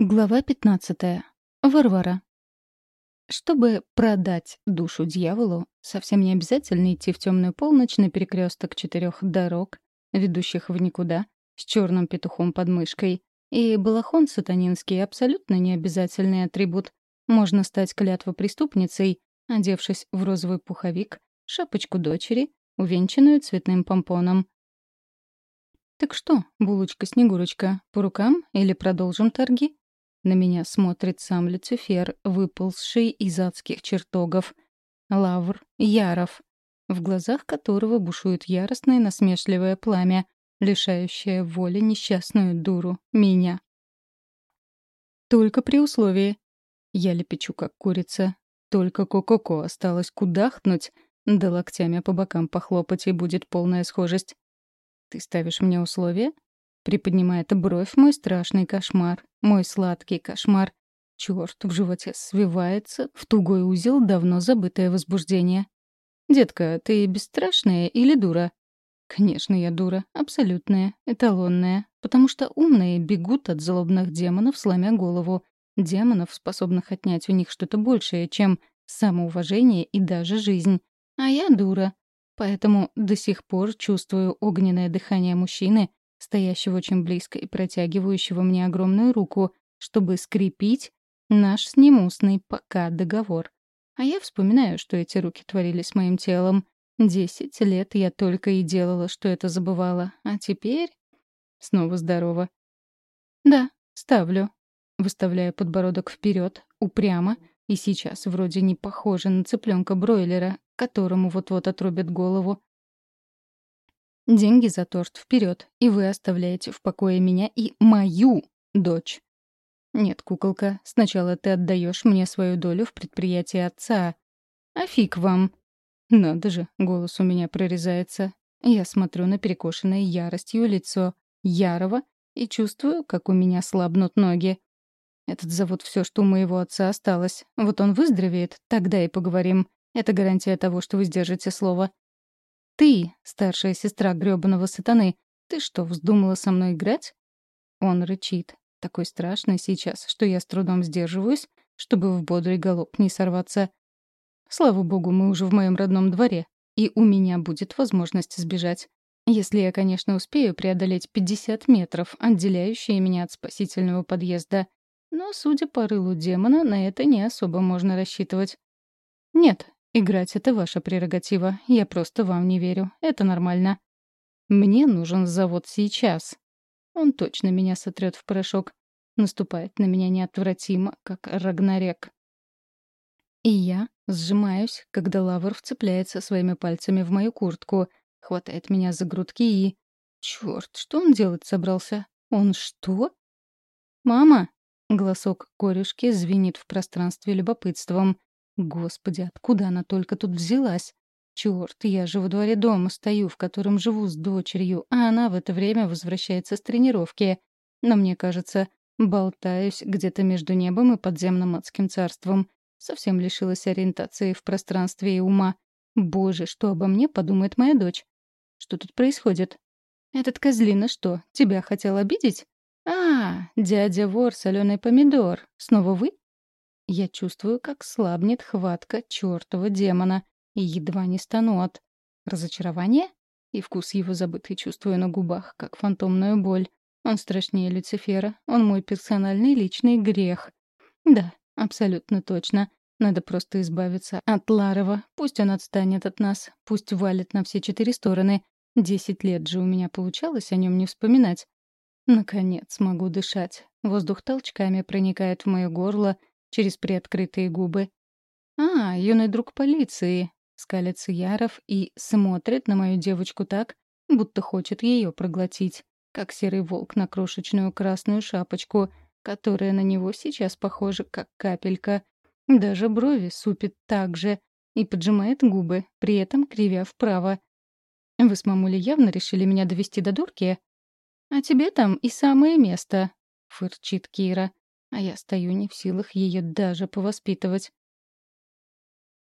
Глава 15. Варвара. Чтобы продать душу дьяволу, совсем не обязательно идти в темную полночь на перекресток четырех дорог, ведущих в никуда, с черным петухом под мышкой. И балахон сатанинский — абсолютно необязательный атрибут. Можно стать клятвопреступницей, одевшись в розовый пуховик, шапочку дочери, увенчанную цветным помпоном. «Так что, булочка-снегурочка, по рукам или продолжим торги?» На меня смотрит сам Люцифер, выползший из адских чертогов. Лавр Яров, в глазах которого бушует яростное насмешливое пламя, лишающее воли несчастную дуру, меня. Только при условии. Я лепечу, как курица. Только ко-ко-ко осталось кудахнуть, да локтями по бокам похлопать, и будет полная схожесть. Ты ставишь мне условия? Приподнимает бровь мой страшный кошмар, мой сладкий кошмар. Чёрт, в животе свивается в тугой узел давно забытое возбуждение. «Детка, ты бесстрашная или дура?» Конечно, я дура, абсолютная, эталонная, потому что умные бегут от злобных демонов, сломя голову. Демонов, способных отнять у них что-то большее, чем самоуважение и даже жизнь. А я дура. Поэтому до сих пор чувствую огненное дыхание мужчины, стоящего очень близко и протягивающего мне огромную руку, чтобы скрепить наш с ним устный пока договор. А я вспоминаю, что эти руки творили с моим телом. Десять лет я только и делала, что это забывала. А теперь... Снова здорово. Да, ставлю. Выставляю подбородок вперед, упрямо, и сейчас вроде не похоже на цыпленка бройлера, которому вот-вот отрубят голову. Деньги за торт вперед, и вы оставляете в покое меня и мою дочь. Нет, куколка, сначала ты отдаешь мне свою долю в предприятии отца. А фиг вам. Надо же, голос у меня прорезается. Я смотрю на перекошенное яростью лицо Ярова и чувствую, как у меня слабнут ноги. Этот завод все, что у моего отца осталось. Вот он выздоровеет, тогда и поговорим. Это гарантия того, что вы сдержите слово. «Ты, старшая сестра грёбаного сатаны, ты что, вздумала со мной играть?» Он рычит, такой страшный сейчас, что я с трудом сдерживаюсь, чтобы в бодрый галоп не сорваться. Слава богу, мы уже в моем родном дворе, и у меня будет возможность сбежать. Если я, конечно, успею преодолеть 50 метров, отделяющие меня от спасительного подъезда. Но, судя по рылу демона, на это не особо можно рассчитывать. Нет, Играть — это ваша прерогатива. Я просто вам не верю. Это нормально. Мне нужен завод сейчас. Он точно меня сотрет в порошок. Наступает на меня неотвратимо, как Рагнарек. И я сжимаюсь, когда лавр вцепляется своими пальцами в мою куртку, хватает меня за грудки и... Чёрт, что он делать собрался? Он что? «Мама!» — голосок корюшки звенит в пространстве любопытством. Господи, откуда она только тут взялась? Чёрт, я же во дворе дома стою, в котором живу с дочерью, а она в это время возвращается с тренировки. Но мне кажется, болтаюсь где-то между небом и подземным адским царством. Совсем лишилась ориентации в пространстве и ума. Боже, что обо мне подумает моя дочь? Что тут происходит? Этот козлина что, тебя хотел обидеть? А, дядя вор, соленый помидор. Снова вы? Я чувствую, как слабнет хватка чёртова демона и едва не стану от разочарования и вкус его забытый чувствую на губах, как фантомную боль. Он страшнее Люцифера, он мой персональный личный грех. Да, абсолютно точно. Надо просто избавиться от Ларова. Пусть он отстанет от нас, пусть валит на все четыре стороны. Десять лет же у меня получалось о нем не вспоминать. Наконец могу дышать. Воздух толчками проникает в моё горло, через приоткрытые губы. «А, юный друг полиции», — скалится Яров и смотрит на мою девочку так, будто хочет ее проглотить, как серый волк на крошечную красную шапочку, которая на него сейчас похожа как капелька. Даже брови супит так же и поджимает губы, при этом кривя вправо. «Вы с мамулей явно решили меня довести до дурки?» «А тебе там и самое место», — фырчит Кира а я стою не в силах ее даже повоспитывать.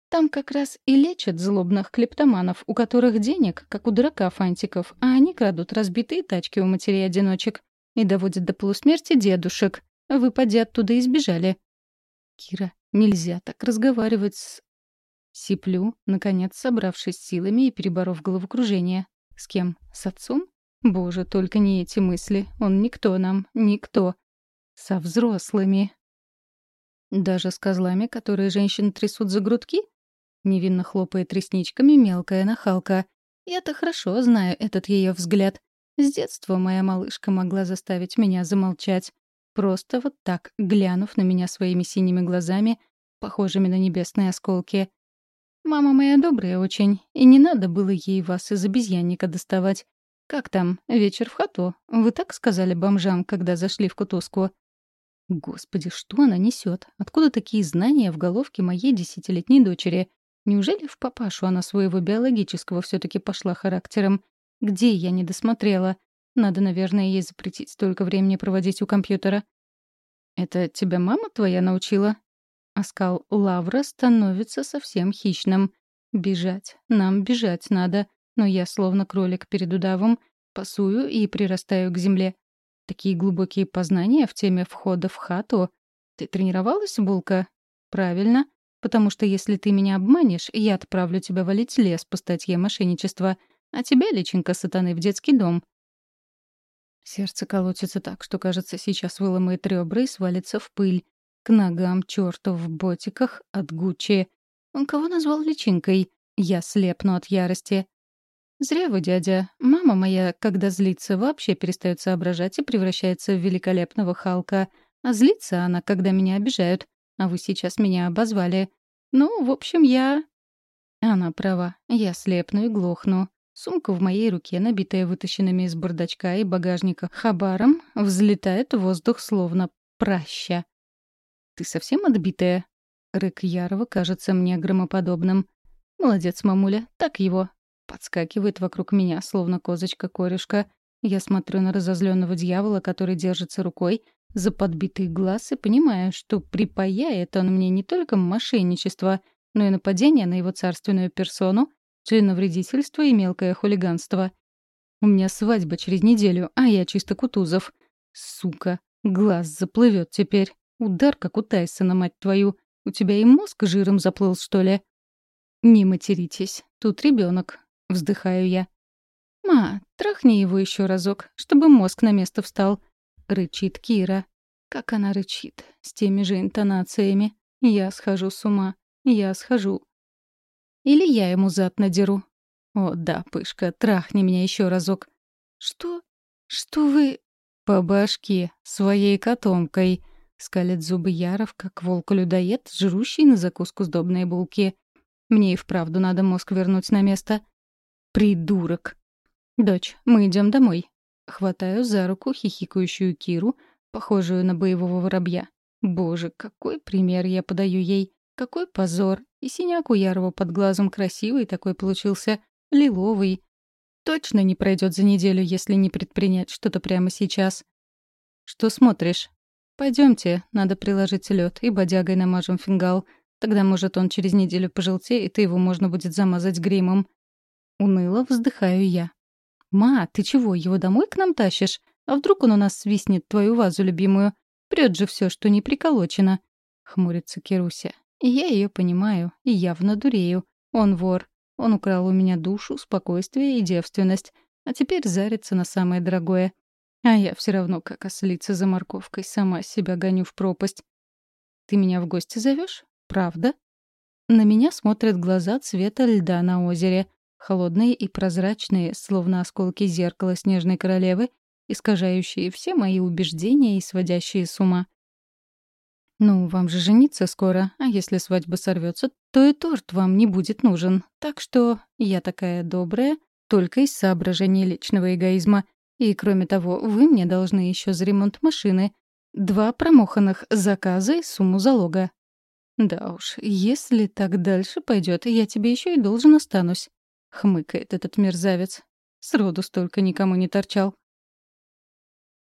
Там как раз и лечат злобных клептоманов, у которых денег, как у дурака фантиков, а они крадут разбитые тачки у матерей-одиночек и доводят до полусмерти дедушек. Вы оттуда избежали. Кира, нельзя так разговаривать с... Сиплю, наконец собравшись силами и переборов головокружение. С кем? С отцом? Боже, только не эти мысли. Он никто нам, никто. Со взрослыми. Даже с козлами, которые женщин трясут за грудки? Невинно хлопает ресничками мелкая нахалка. Я-то хорошо знаю этот ее взгляд. С детства моя малышка могла заставить меня замолчать. Просто вот так, глянув на меня своими синими глазами, похожими на небесные осколки. Мама моя добрая очень, и не надо было ей вас из обезьянника доставать. Как там, вечер в хату? Вы так сказали бомжам, когда зашли в кутузку? Господи, что она несет? Откуда такие знания в головке моей десятилетней дочери? Неужели в папашу она своего биологического все таки пошла характером? Где я не досмотрела? Надо, наверное, ей запретить столько времени проводить у компьютера. «Это тебя мама твоя научила?» Оскал Лавра становится совсем хищным. «Бежать. Нам бежать надо. Но я, словно кролик перед удавом, пасую и прирастаю к земле. Такие глубокие познания в теме входа в хату. Ты тренировалась, Булка? Правильно. Потому что если ты меня обманешь, я отправлю тебя валить лес по статье мошенничества, а тебя, личинка сатаны, в детский дом. Сердце колотится так, что, кажется, сейчас выломает ребра и свалится в пыль. К ногам чертов в ботиках от Гуччи. Он кого назвал личинкой? Я слепну от ярости. «Зря вы, дядя. Мама моя, когда злится, вообще перестает соображать и превращается в великолепного Халка. А злится она, когда меня обижают. А вы сейчас меня обозвали. Ну, в общем, я...» Она права. Я слепну и глохну. Сумка в моей руке, набитая вытащенными из бардачка и багажника хабаром, взлетает в воздух словно праща. «Ты совсем отбитая?» Рык Ярова кажется мне громоподобным. «Молодец, мамуля, так его, Подскакивает вокруг меня, словно козочка-корюшка. Я смотрю на разозленного дьявола, который держится рукой за подбитый глаз и понимаю, что припаяет он мне не только мошенничество, но и нападение на его царственную персону, членовредительство и мелкое хулиганство. У меня свадьба через неделю, а я чисто Кутузов. Сука, глаз заплывет теперь. Удар, как у Тайсона, мать твою. У тебя и мозг жиром заплыл, что ли? Не материтесь, тут ребенок, Вздыхаю я. «Ма, трахни его еще разок, чтобы мозг на место встал», — рычит Кира. Как она рычит, с теми же интонациями. Я схожу с ума, я схожу. Или я ему зад надеру. О, да, пышка, трахни меня еще разок. Что? Что вы... По башке, своей котомкой. Скалит зубы Яров, как волк-людоед, жрущий на закуску сдобные булки. Мне и вправду надо мозг вернуть на место. Придурок. Дочь, мы идем домой. Хватаю за руку хихикающую Киру, похожую на боевого воробья. Боже, какой пример я подаю ей. Какой позор. И синяк у Ярова под глазом красивый такой получился. Лиловый. Точно не пройдет за неделю, если не предпринять что-то прямо сейчас. Что смотришь? Пойдемте, надо приложить лед и бодягой намажем фингал. Тогда, может, он через неделю пожелтеет, и его можно будет замазать гримом. Уныло вздыхаю я. «Ма, ты чего, его домой к нам тащишь? А вдруг он у нас свистнет твою вазу любимую? Прет же все, что не приколочено!» — хмурится Кируся. И я ее понимаю, и явно дурею. Он вор. Он украл у меня душу, спокойствие и девственность. А теперь зарится на самое дорогое. А я все равно, как ослица за морковкой, сама себя гоню в пропасть. «Ты меня в гости зовешь? Правда?» На меня смотрят глаза цвета льда на озере — холодные и прозрачные, словно осколки зеркала снежной королевы, искажающие все мои убеждения и сводящие с ума. «Ну, вам же жениться скоро, а если свадьба сорвется, то и торт вам не будет нужен. Так что я такая добрая, только из соображений личного эгоизма. И, кроме того, вы мне должны еще за ремонт машины. Два промоханных заказа и сумму залога. Да уж, если так дальше пойдет, я тебе еще и должен останусь. — хмыкает этот мерзавец. Сроду столько никому не торчал.